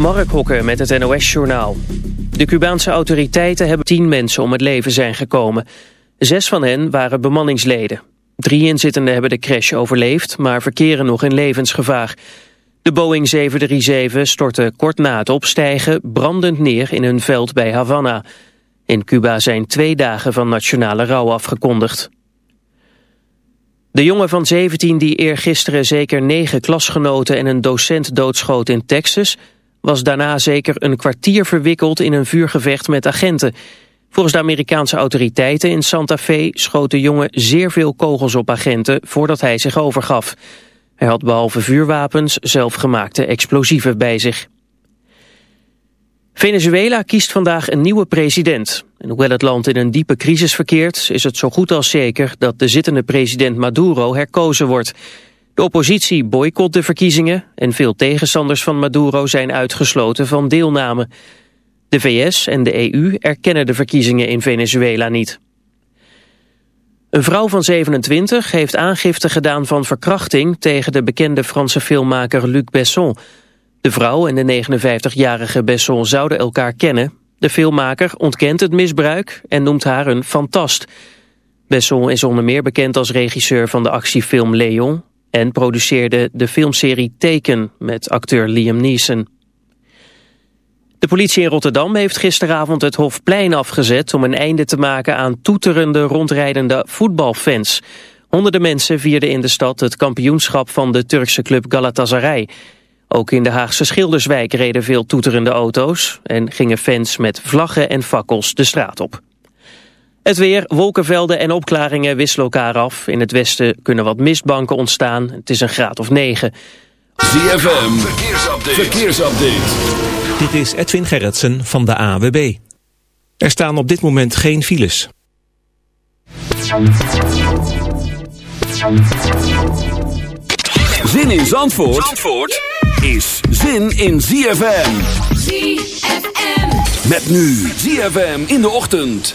Mark Hokker met het NOS-journaal. De Cubaanse autoriteiten hebben tien mensen om het leven zijn gekomen. Zes van hen waren bemanningsleden. Drie inzittenden hebben de crash overleefd, maar verkeren nog in levensgevaar. De Boeing 737 stortte kort na het opstijgen brandend neer in een veld bij Havana. In Cuba zijn twee dagen van nationale rouw afgekondigd. De jongen van 17 die eergisteren zeker negen klasgenoten en een docent doodschoot in Texas... was daarna zeker een kwartier verwikkeld in een vuurgevecht met agenten. Volgens de Amerikaanse autoriteiten in Santa Fe schoot de jongen zeer veel kogels op agenten voordat hij zich overgaf. Hij had behalve vuurwapens zelfgemaakte explosieven bij zich. Venezuela kiest vandaag een nieuwe president. En hoewel het land in een diepe crisis verkeert... is het zo goed als zeker dat de zittende president Maduro herkozen wordt. De oppositie boycott de verkiezingen... en veel tegenstanders van Maduro zijn uitgesloten van deelname. De VS en de EU erkennen de verkiezingen in Venezuela niet. Een vrouw van 27 heeft aangifte gedaan van verkrachting... tegen de bekende Franse filmmaker Luc Besson... De vrouw en de 59-jarige Besson zouden elkaar kennen. De filmmaker ontkent het misbruik en noemt haar een fantast. Besson is onder meer bekend als regisseur van de actiefilm Leon... en produceerde de filmserie Teken met acteur Liam Neeson. De politie in Rotterdam heeft gisteravond het Hofplein afgezet... om een einde te maken aan toeterende, rondrijdende voetbalfans. Honderden mensen vierden in de stad het kampioenschap van de Turkse club Galatasaray... Ook in de Haagse Schilderswijk reden veel toeterende auto's... en gingen fans met vlaggen en fakkels de straat op. Het weer, wolkenvelden en opklaringen wisselen elkaar af. In het westen kunnen wat mistbanken ontstaan. Het is een graad of 9. ZFM, verkeersupdate. verkeersupdate. Dit is Edwin Gerritsen van de AWB. Er staan op dit moment geen files. Zin in Zandvoort? Zandvoort? is zin in ZFM. ZFM. Met nu ZFM in de ochtend.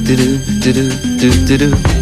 do do do do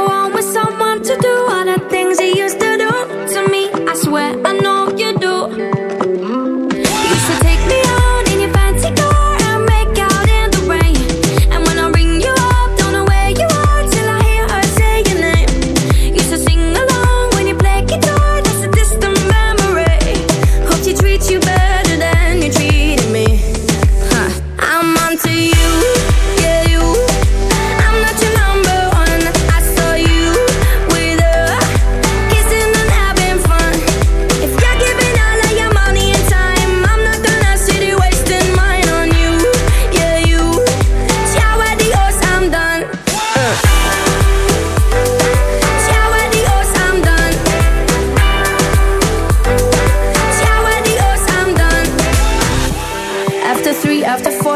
to do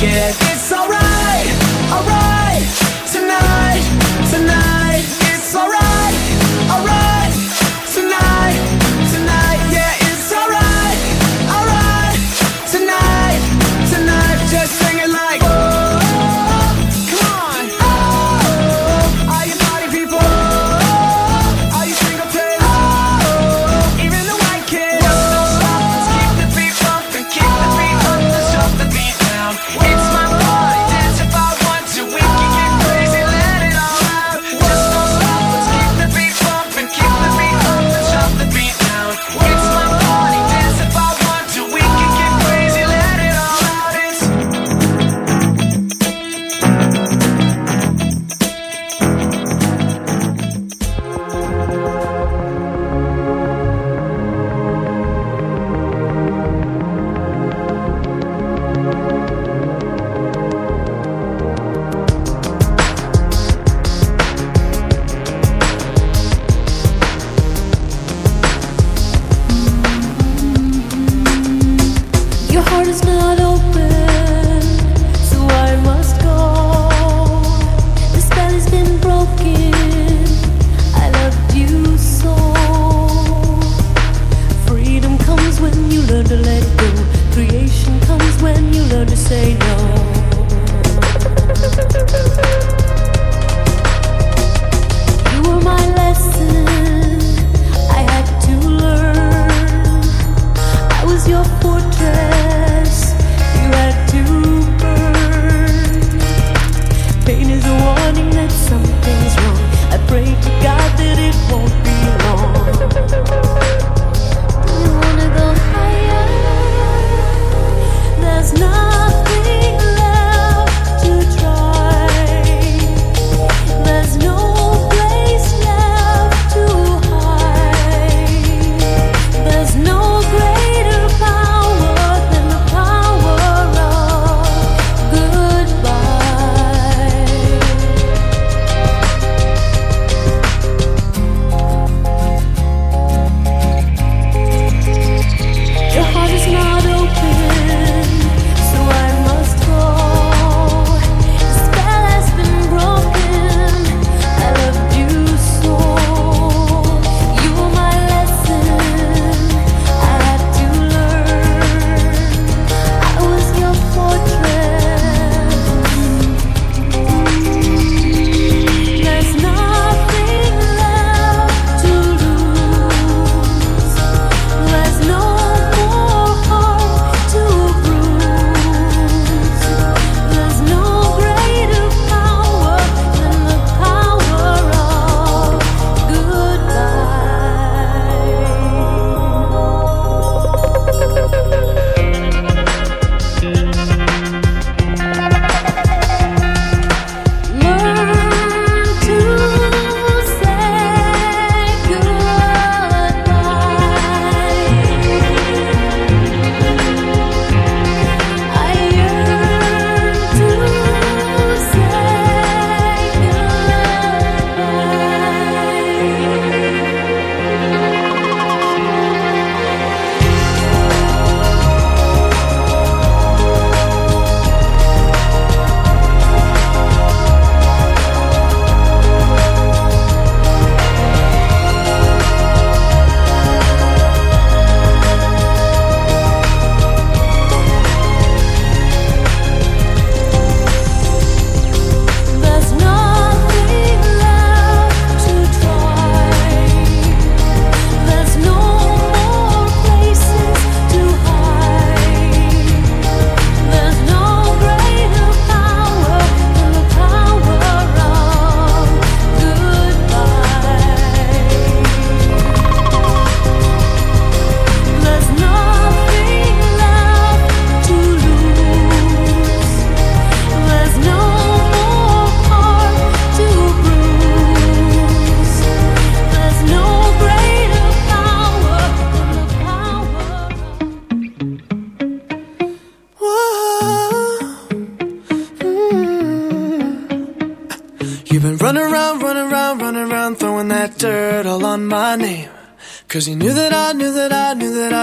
get your heart is not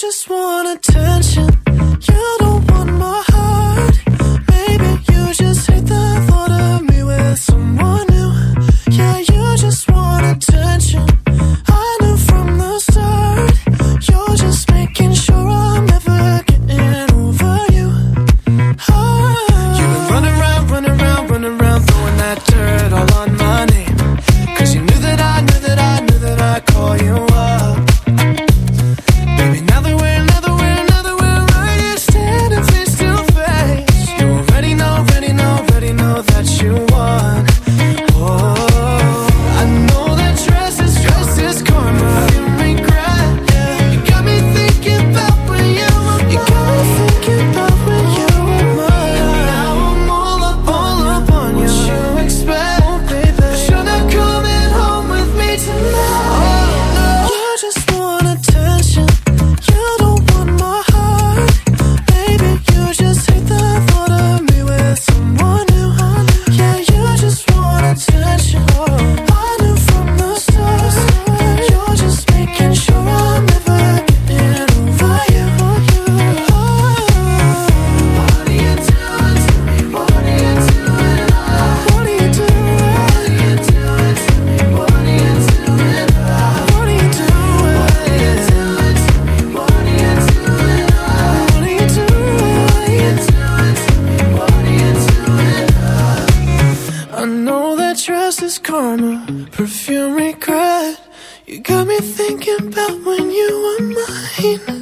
just want attention. You don't about when you were mine.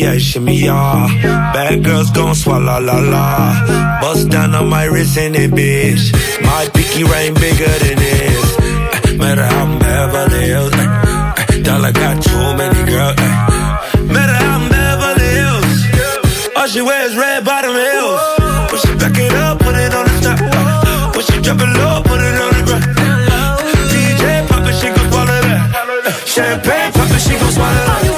Yeah, shimmy, yeah. Bad girls gon' swallow la la. Bust down on my wrist and it, bitch. My pinky ring bigger than this. Eh, Matter how I'm Beverly Hills. eh, eh, Dollar got too many girls. Matter how I'm Beverly Hills. All she wears red bottom heels. When she back it up, put it on the top. When she drop it low, put it on the ground. DJ pop it, she gon' swallow that. Champagne pop it, she gon' swallow that.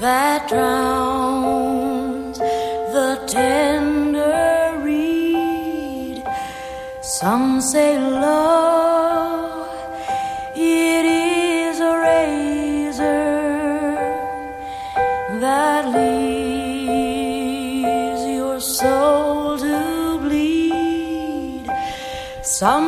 that drowns the tender reed. Some say love, it is a razor that leaves your soul to bleed. Some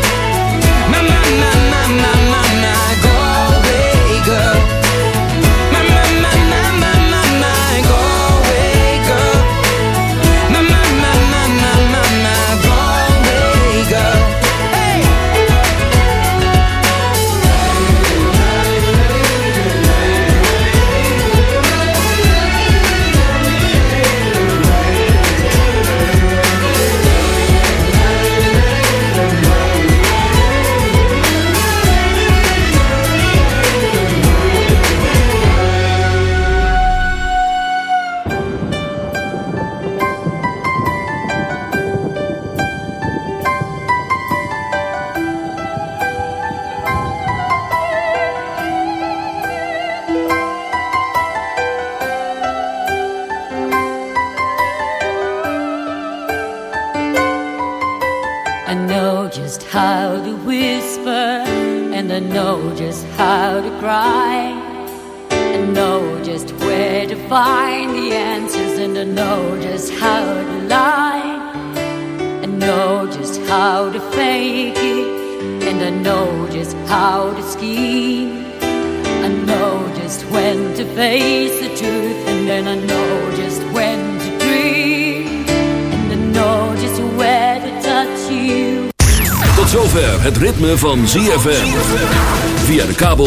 My, my, my,